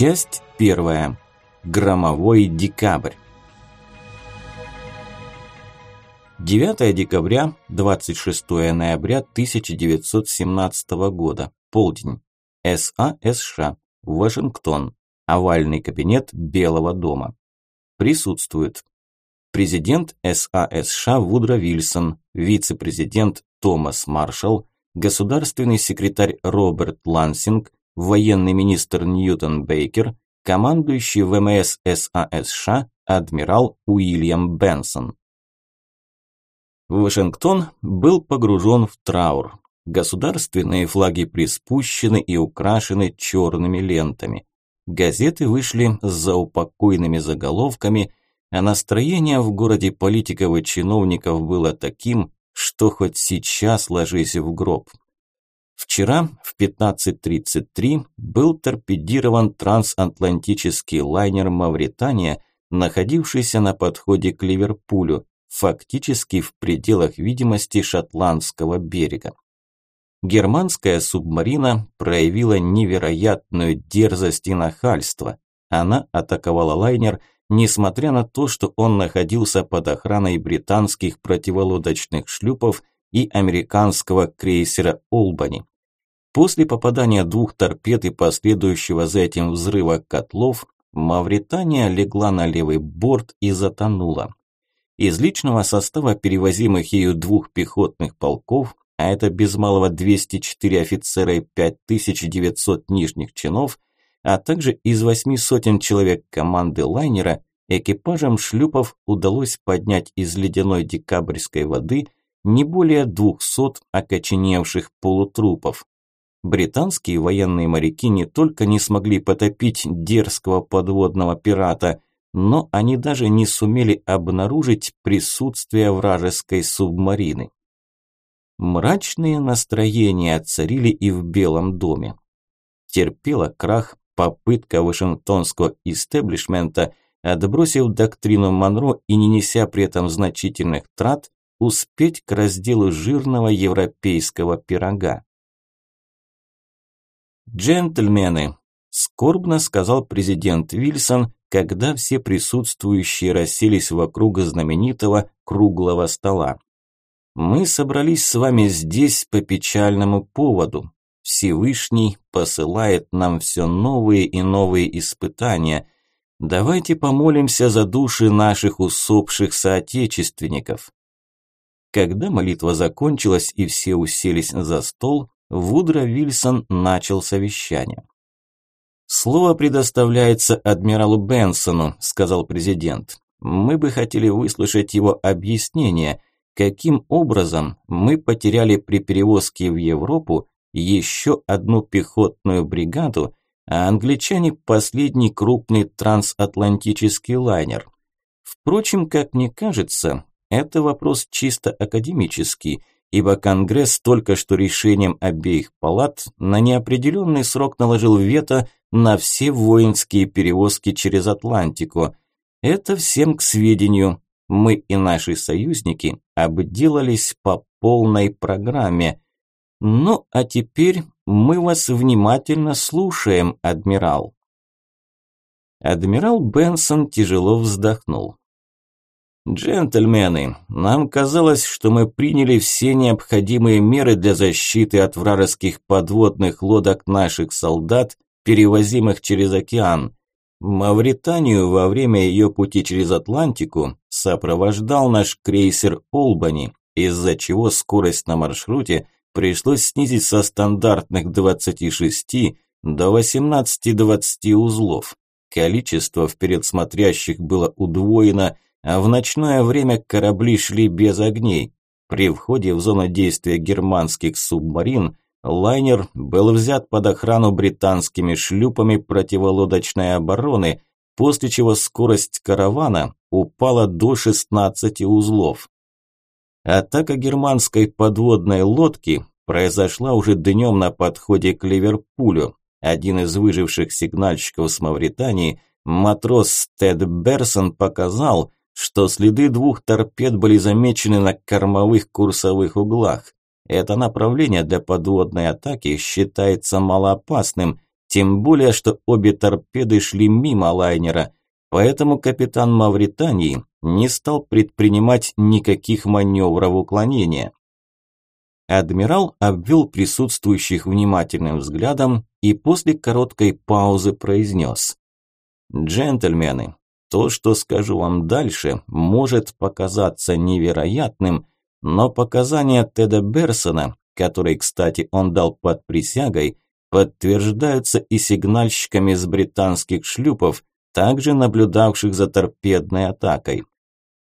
Часть первая. Громовой декабрь. 9 декабря, 26 ноября 1917 года. Полдень. САСШ. Вашингтон. Овальный кабинет Белого дома. Присутствуют президент САСШ Вудро Вильсон, вице-президент Томас Маршалл, государственный секретарь Роберт Лансинг, военный министр Ньютон Бейкер, командующий ВМС САСШ адмирал Уильям Бенсон. Вашингтон был погружен в траур. Государственные флаги приспущены и украшены черными лентами. Газеты вышли с заупокойными заголовками, а настроение в городе политиков и чиновников было таким, что хоть сейчас ложись в гроб. Вчера в 15.33 был торпедирован трансатлантический лайнер «Мавритания», находившийся на подходе к Ливерпулю, фактически в пределах видимости шотландского берега. Германская субмарина проявила невероятную дерзость и нахальство. Она атаковала лайнер, несмотря на то, что он находился под охраной британских противолодочных шлюпов и американского крейсера «Олбани». После попадания двух торпед и последующего за этим взрыва котлов, Мавритания легла на левый борт и затонула. Из личного состава перевозимых ею двух пехотных полков, а это без малого 204 офицера и 5900 нижних чинов, а также из восьми сотен человек команды лайнера, экипажам шлюпов удалось поднять из ледяной декабрьской воды не более 200 окоченевших полутрупов. Британские военные моряки не только не смогли потопить дерзкого подводного пирата, но они даже не сумели обнаружить присутствие вражеской субмарины. Мрачные настроения царили и в Белом доме. Терпела крах попытка вашингтонского истеблишмента, отбросив доктрину Монро и не неся при этом значительных трат, успеть к разделу жирного европейского пирога. «Джентльмены», – скорбно сказал президент Вильсон, когда все присутствующие расселись вокруг знаменитого круглого стола. «Мы собрались с вами здесь по печальному поводу. Всевышний посылает нам все новые и новые испытания. Давайте помолимся за души наших усопших соотечественников». Когда молитва закончилась и все уселись за стол, Вудро Вильсон начал совещание. «Слово предоставляется адмиралу Бенсону», – сказал президент. «Мы бы хотели выслушать его объяснение, каким образом мы потеряли при перевозке в Европу еще одну пехотную бригаду, а англичане – последний крупный трансатлантический лайнер. Впрочем, как мне кажется, это вопрос чисто академический – ибо Конгресс только что решением обеих палат на неопределенный срок наложил вето на все воинские перевозки через Атлантику. Это всем к сведению. Мы и наши союзники обделались по полной программе. Ну, а теперь мы вас внимательно слушаем, адмирал. Адмирал Бенсон тяжело вздохнул. «Джентльмены, нам казалось, что мы приняли все необходимые меры для защиты от вражеских подводных лодок наших солдат, перевозимых через океан. Мавританию во время ее пути через Атлантику сопровождал наш крейсер «Олбани», из-за чего скорость на маршруте пришлось снизить со стандартных 26 до 18-20 узлов. Количество вперед смотрящих было удвоено – а в ночное время корабли шли без огней. При входе в зону действия германских субмарин лайнер был взят под охрану британскими шлюпами противолодочной обороны, после чего скорость каравана упала до 16 узлов. Атака германской подводной лодки произошла уже днем на подходе к Ливерпулю. Один из выживших сигнальщиков с Мавритании, матрос Тед Берсон, показал, что следы двух торпед были замечены на кормовых курсовых углах. Это направление для подводной атаки считается малоопасным, Тем более, что обе торпеды шли мимо лайнера, поэтому капитан Мавритании не стал предпринимать никаких маневров уклонения. Адмирал обвел присутствующих внимательным взглядом и после короткой паузы произнес. «Джентльмены, то, что скажу вам дальше, может показаться невероятным, но показания Теда Берсона, которые, кстати, он дал под присягой, подтверждаются и сигнальщиками с британских шлюпов, также наблюдавших за торпедной атакой.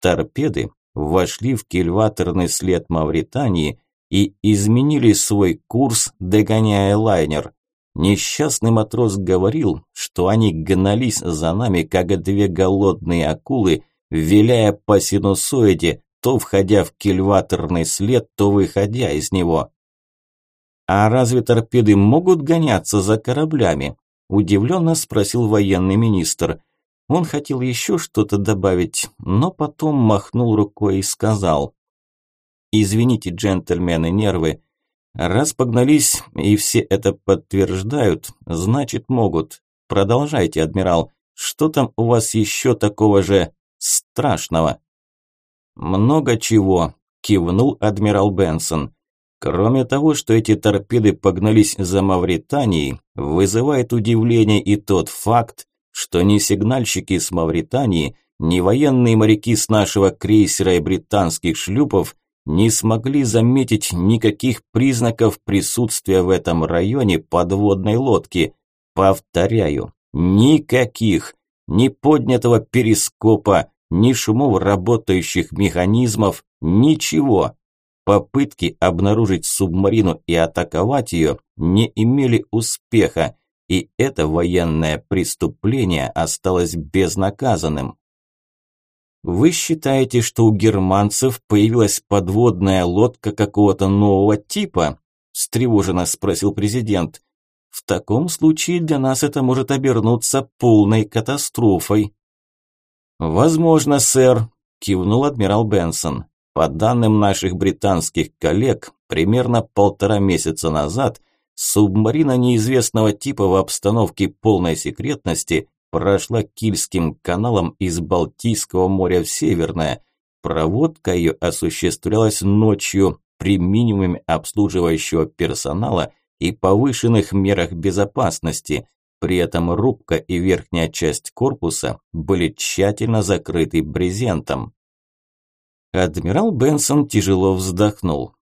Торпеды вошли в кильваторный след Мавритании и изменили свой курс, догоняя лайнер. Несчастный матрос говорил, что они гнались за нами, как две голодные акулы, виляя по синусоиде, то входя в кильваторный след, то выходя из него. «А разве торпеды могут гоняться за кораблями?» – удивленно спросил военный министр. Он хотел еще что-то добавить, но потом махнул рукой и сказал. «Извините, джентльмены, нервы. Раз погнались и все это подтверждают, значит могут. Продолжайте, адмирал. Что там у вас еще такого же страшного? Много чего, кивнул адмирал Бенсон. Кроме того, что эти торпеды погнались за Мавританией, вызывает удивление и тот факт, что ни сигнальщики с Мавритании, ни военные моряки с нашего крейсера и британских шлюпов не смогли заметить никаких признаков присутствия в этом районе подводной лодки. Повторяю, никаких. Ни поднятого перископа, ни шумов работающих механизмов, ничего. Попытки обнаружить субмарину и атаковать ее не имели успеха, и это военное преступление осталось безнаказанным. Вы считаете, что у германцев появилась подводная лодка какого-то нового типа? встревоженно спросил президент. В таком случае для нас это может обернуться полной катастрофой. Возможно, сэр, кивнул адмирал Бенсон. По данным наших британских коллег, примерно полтора месяца назад субмарина неизвестного типа в обстановке полной секретности прошла Кильским каналом из Балтийского моря в Северное. Проводка ее осуществлялась ночью при минимуме обслуживающего персонала и повышенных мерах безопасности. При этом рубка и верхняя часть корпуса были тщательно закрыты брезентом. Адмирал Бенсон тяжело вздохнул.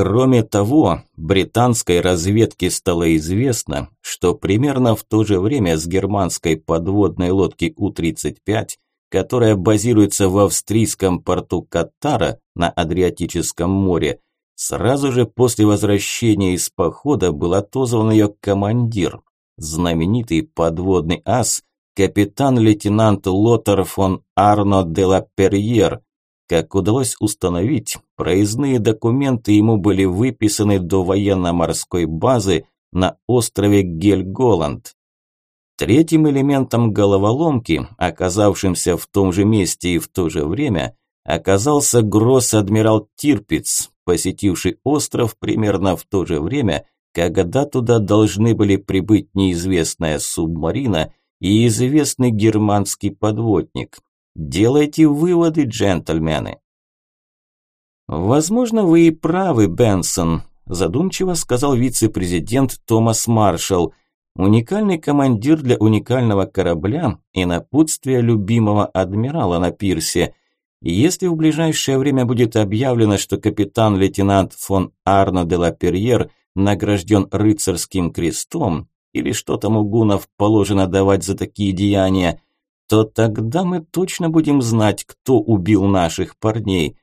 Кроме того, британской разведке стало известно, что примерно в то же время с германской подводной лодки У-35, которая базируется в австрийском порту Катара на Адриатическом море, сразу же после возвращения из похода был отозван ее командир, знаменитый подводный ас, капитан-лейтенант Лотар фон Арно де ла Перьер, как удалось установить, проездные документы ему были выписаны до военно-морской базы на острове Гельголанд. Третьим элементом головоломки, оказавшимся в том же месте и в то же время, оказался гросс-адмирал Тирпиц, посетивший остров примерно в то же время, когда туда должны были прибыть неизвестная субмарина и известный германский подводник. Делайте выводы, джентльмены. Возможно, вы и правы, Бенсон, задумчиво сказал вице-президент Томас Маршалл. Уникальный командир для уникального корабля и напутствие любимого адмирала на пирсе. Если в ближайшее время будет объявлено, что капитан-лейтенант фон Арно де ла Перьер награжден рыцарским крестом, или что там у гунов положено давать за такие деяния, то тогда мы точно будем знать, кто убил наших парней.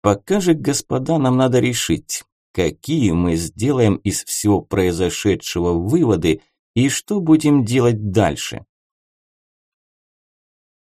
Пока же, господа, нам надо решить, какие мы сделаем из всего произошедшего выводы и что будем делать дальше.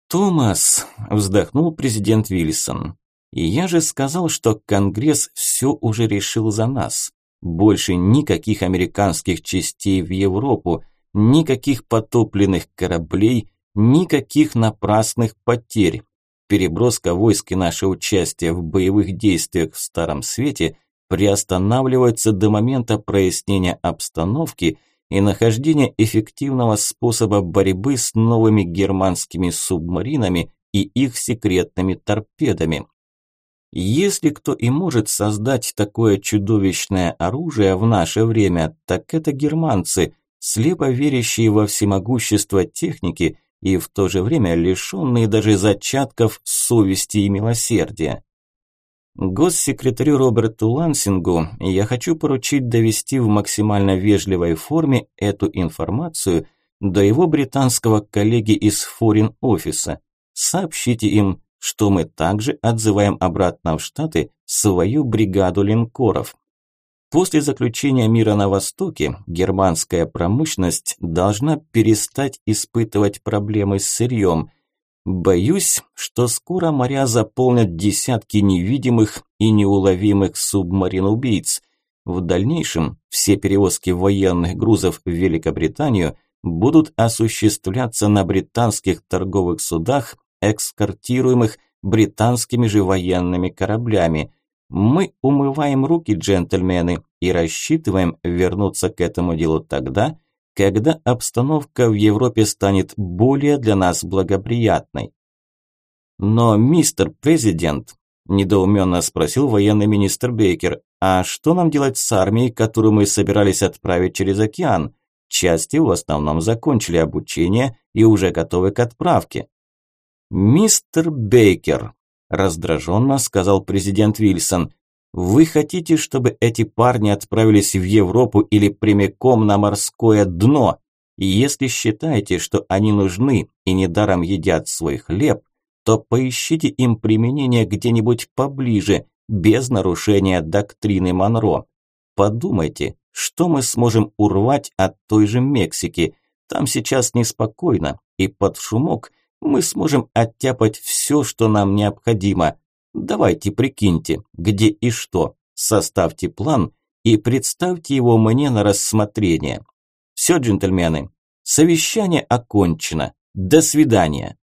«Томас», – вздохнул президент Вильсон, – «я же сказал, что Конгресс все уже решил за нас. Больше никаких американских частей в Европу, никаких потопленных кораблей – Никаких напрасных потерь. Переброска войск и наше участие в боевых действиях в Старом Свете приостанавливаются до момента прояснения обстановки и нахождение эффективного способа борьбы с новыми германскими субмаринами и их секретными торпедами. Если кто и может создать такое чудовищное оружие в наше время, так это германцы, слепо верящие во всемогущество техники и в то же время лишенные даже зачатков совести и милосердия. Госсекретарю Роберту Лансингу я хочу поручить довести в максимально вежливой форме эту информацию до его британского коллеги из форин-офиса. Сообщите им, что мы также отзываем обратно в Штаты свою бригаду линкоров. После заключения мира на Востоке германская промышленность должна перестать испытывать проблемы с сырьем. Боюсь, что скоро моря заполнят десятки невидимых и неуловимых субмарин-убийц. В дальнейшем все перевозки военных грузов в Великобританию будут осуществляться на британских торговых судах экскортируемых британскими же военными кораблями. Мы умываем руки, джентльмены, и рассчитываем вернуться к этому делу тогда, когда обстановка в Европе станет более для нас благоприятной. Но, мистер президент, недоуменно спросил военный министр Бейкер, а что нам делать с армией, которую мы собирались отправить через океан? Части в основном закончили обучение и уже готовы к отправке. «Мистер Бейкер», – раздраженно сказал президент Вильсон, – «вы хотите, чтобы эти парни отправились в Европу или прямиком на морское дно? И если считаете, что они нужны и недаром едят свой хлеб, то поищите им применение где-нибудь поближе, без нарушения доктрины Монро. Подумайте, что мы сможем урвать от той же Мексики. Там сейчас неспокойно, и под шумок – мы сможем оттяпать все, что нам необходимо. Давайте прикиньте, где и что. Составьте план и представьте его мне на рассмотрение. Все, джентльмены, совещание окончено. До свидания.